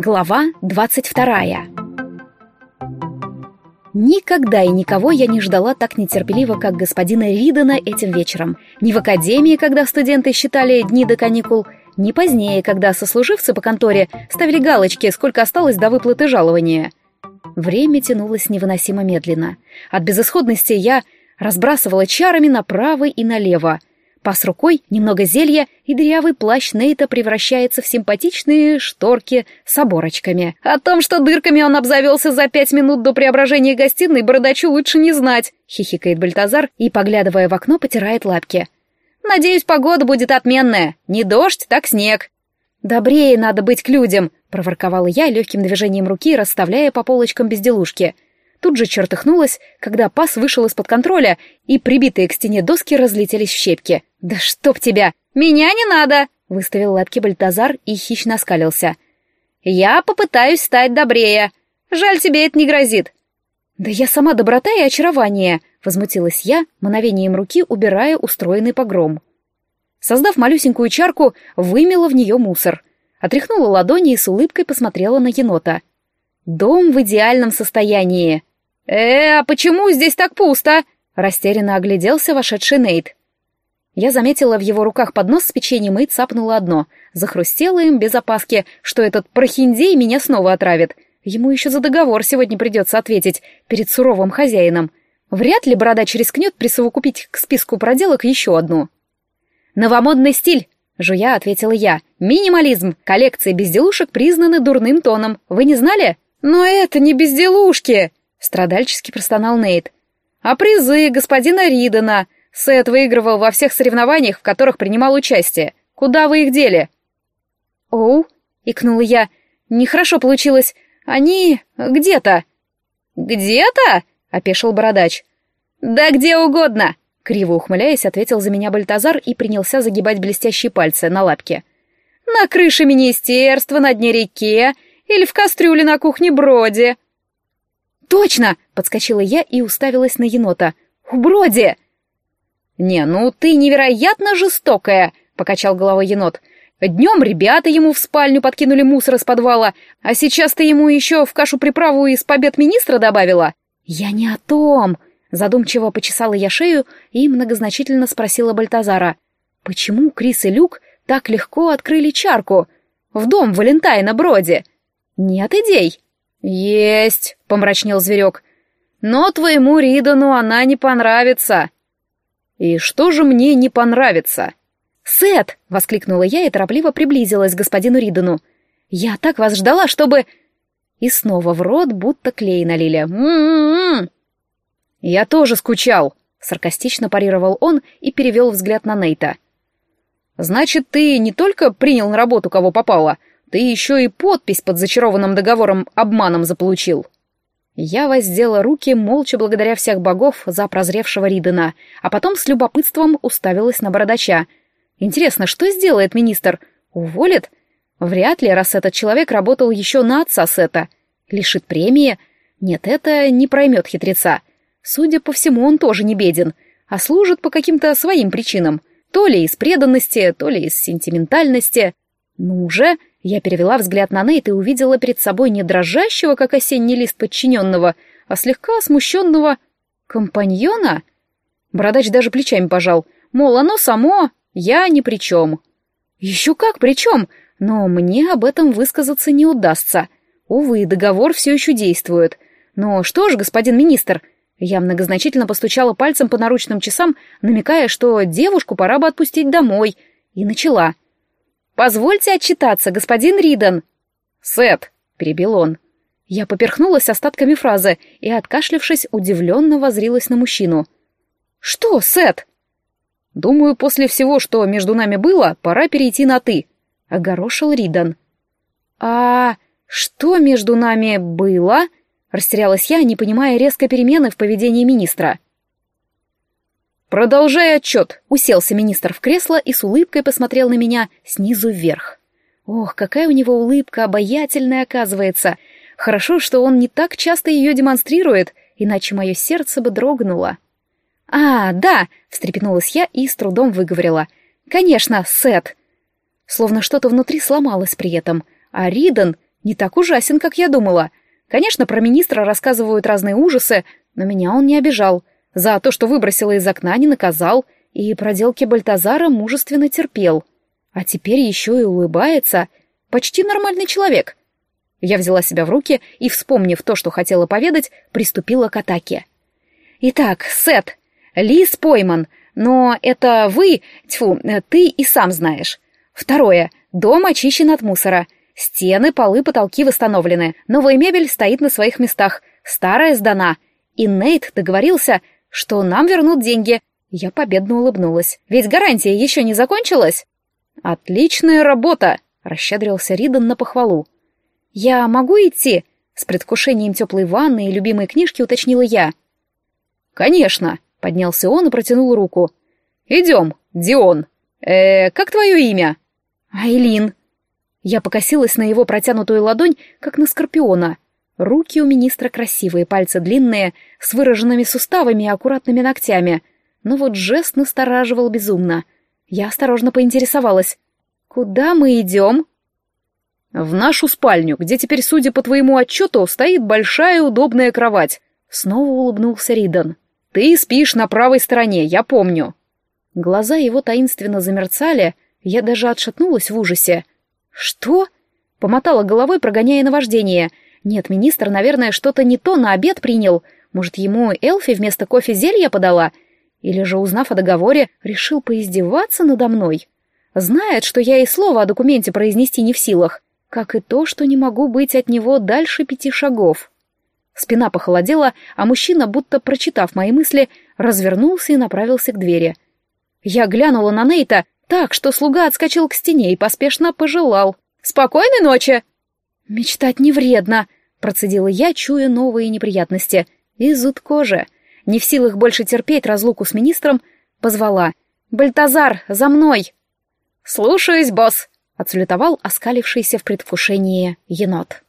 Глава двадцать вторая Никогда и никого я не ждала так нетерпеливо, как господина Ридена этим вечером. Ни в академии, когда студенты считали дни до каникул, ни позднее, когда сослуживцы по конторе ставили галочки, сколько осталось до выплаты жалования. Время тянулось невыносимо медленно. От безысходности я разбрасывала чарами направо и налево, Пас рукой, немного зелья, и дырявый плащ Нейта превращается в симпатичные шторки с оборочками. О том, что дырками он обзавелся за пять минут до преображения гостиной, бородачу лучше не знать, хихикает Бальтазар и, поглядывая в окно, потирает лапки. Надеюсь, погода будет отменная. Не дождь, так снег. Добрее надо быть к людям, проворковала я легким движением руки, расставляя по полочкам безделушки — тут же чертыхнулась, когда пас вышел из-под контроля, и прибитые к стене доски разлетелись в щепки. «Да чтоб тебя! Меня не надо!» — выставил лапки Бальтазар и хищно оскалился. «Я попытаюсь стать добрее. Жаль, тебе это не грозит». «Да я сама доброта и очарование!» — возмутилась я, мановением руки убирая устроенный погром. Создав малюсенькую чарку, вымела в нее мусор. Отряхнула ладони и с улыбкой посмотрела на енота. «Дом в идеальном состоянии. «Э, а почему здесь так пусто?» — растерянно огляделся вошедший Нейт. Я заметила в его руках поднос с печеньем и цапнула одно. Захрустела им без опаски, что этот прохиндей меня снова отравит. Ему еще за договор сегодня придется ответить перед суровым хозяином. Вряд ли бородач рискнет присовокупить к списку проделок еще одну. «Новомодный стиль!» — жуя ответила я. «Минимализм! Коллекции безделушек признаны дурным тоном. Вы не знали?» «Но это не безделушки!» Страдальчески простонал Нейт. «А призы господина Ридена? Сет выигрывал во всех соревнованиях, в которых принимал участие. Куда вы их дели?» «Оу», — икнула я, — «нехорошо получилось. Они где-то». «Где-то?» — опешил бородач. «Да где угодно!» — криво ухмыляясь, ответил за меня Бальтазар и принялся загибать блестящие пальцы на лапке. «На крыше министерства, на дне реке или в кастрюле на кухне Броди». «Точно!» — подскочила я и уставилась на енота. «У Броди!» «Не, ну ты невероятно жестокая!» — покачал головой енот. «Днем ребята ему в спальню подкинули мусор из подвала, а сейчас ты ему еще в кашу приправу из побед министра добавила?» «Я не о том!» — задумчиво почесала я шею и многозначительно спросила Бальтазара. «Почему Крис и Люк так легко открыли чарку? В дом Валентайна Броди? Нет идей?» «Есть!» — помрачнел зверек. «Но твоему Ридану она не понравится!» «И что же мне не понравится?» «Сет!» — воскликнула я и торопливо приблизилась к господину Ридану. «Я так вас ждала, чтобы...» И снова в рот будто клей налили. «М-м-м!» «Я тоже скучал!» — саркастично парировал он и перевел взгляд на Нейта. «Значит, ты не только принял на работу, кого попало, ты еще и подпись под зачарованным договором обманом заполучил. Я воздела руки, молча благодаря всех богов за прозревшего Ридена, а потом с любопытством уставилась на бородача. Интересно, что сделает министр? Уволит? Вряд ли, раз этот человек работал еще на отца Сета. Лишит премии? Нет, это не проймет хитреца. Судя по всему, он тоже не беден, а служит по каким-то своим причинам. То ли из преданности, то ли из сентиментальности. Ну же, я перевела взгляд на Нейт и увидела перед собой не дрожащего, как осенний лист подчиненного, а слегка смущенного компаньона. Бородач даже плечами пожал, мол, оно само, я ни при чем. Еще как при чем, но мне об этом высказаться не удастся. Увы, договор все еще действует. Но что ж, господин министр, я многозначительно постучала пальцем по наручным часам, намекая, что девушку пора бы отпустить домой, и начала — «Позвольте отчитаться, господин Риден!» «Сет!» — перебил он. Я поперхнулась остатками фразы и, откашлившись, удивленно возрилась на мужчину. «Что, Сет?» «Думаю, после всего, что между нами было, пора перейти на «ты», — огорошил Ридан. «А что между нами было?» — растерялась я, не понимая резкой перемены в поведении министра. «Продолжай отчет!» — уселся министр в кресло и с улыбкой посмотрел на меня снизу вверх. Ох, какая у него улыбка обаятельная оказывается. Хорошо, что он не так часто ее демонстрирует, иначе мое сердце бы дрогнуло. «А, да!» — встрепенулась я и с трудом выговорила. «Конечно, Сет!» Словно что-то внутри сломалось при этом, а Риден Не так ужасен, как я думала. Конечно, про министра рассказывают разные ужасы, но меня он не обижал. За то, что выбросила из окна, не наказал, и проделки Бальтазара мужественно терпел. А теперь еще и улыбается. Почти нормальный человек. Я взяла себя в руки и, вспомнив то, что хотела поведать, приступила к атаке. «Итак, Сет, Лис пойман, но это вы, тьфу, ты и сам знаешь. Второе. Дом очищен от мусора. Стены, полы, потолки восстановлены. Новая мебель стоит на своих местах. Старая сдана. И Нейт договорился, что нам вернут деньги. Я победно улыбнулась. Ведь гарантия еще не закончилась. Отличная работа, расщедрился Ридан на похвалу. Я могу идти? С предвкушением теплой ванны и любимой книжки уточнила я. Конечно, поднялся он и протянул руку. Идем, Дион. Э, как твое имя? Айлин. Я покосилась на его протянутую ладонь, как на скорпиона. Руки у министра красивые, пальцы длинные, с выраженными суставами и аккуратными ногтями. Но вот жест настораживал безумно. Я осторожно поинтересовалась. «Куда мы идем?» «В нашу спальню, где теперь, судя по твоему отчету, стоит большая удобная кровать», — снова улыбнулся Ридан. «Ты спишь на правой стороне, я помню». Глаза его таинственно замерцали, я даже отшатнулась в ужасе. «Что?» — помотала головой, прогоняя наваждение — нет, министр, наверное, что-то не то на обед принял. Может, ему Элфи вместо кофе зелья подала? Или же, узнав о договоре, решил поиздеваться надо мной? Знает, что я и слова о документе произнести не в силах, как и то, что не могу быть от него дальше пяти шагов. Спина похолодела, а мужчина, будто прочитав мои мысли, развернулся и направился к двери. Я глянула на Нейта так, что слуга отскочил к стене и поспешно пожелал. «Спокойной ночи!» «Мечтать не вредно», — процедила я, чуя новые неприятности. И зуд кожи. Не в силах больше терпеть разлуку с министром, позвала. «Бальтазар, за мной!» «Слушаюсь, босс!» — отсулетовал оскалившийся в предвкушении енот.